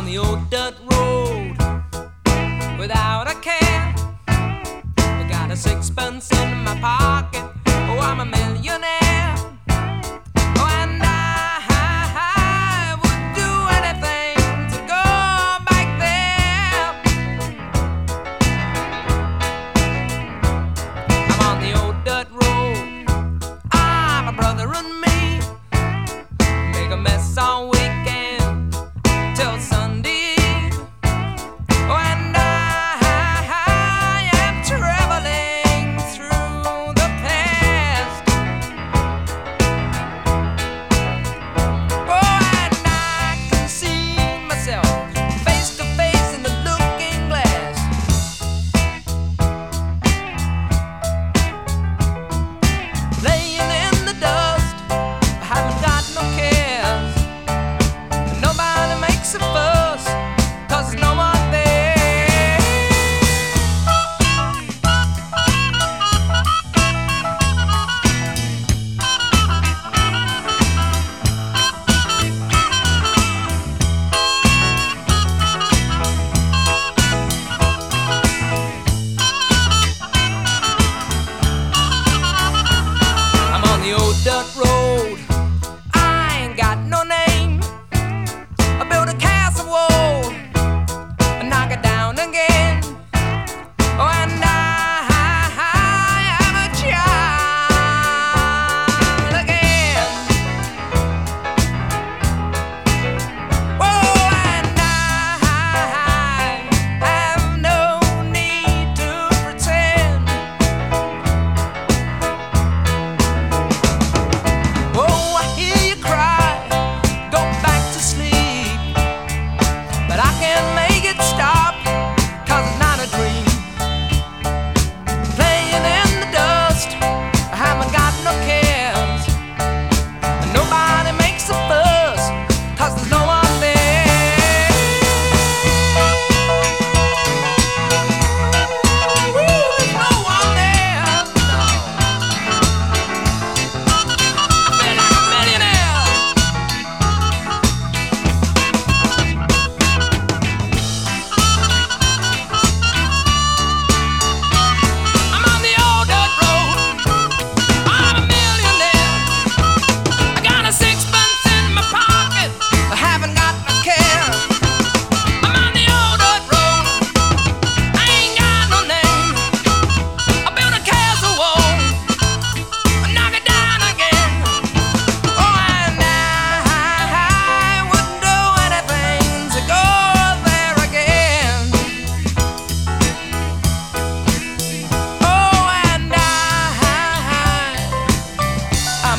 down the old dirt road without a care. I got a sixpence in my pocket. Oh, I'm a millionaire. Oh, and I, I would do anything to go back there. I'm on the old dirt road. Ah, I'm a brother and me make a mess on.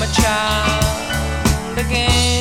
I'm a child again.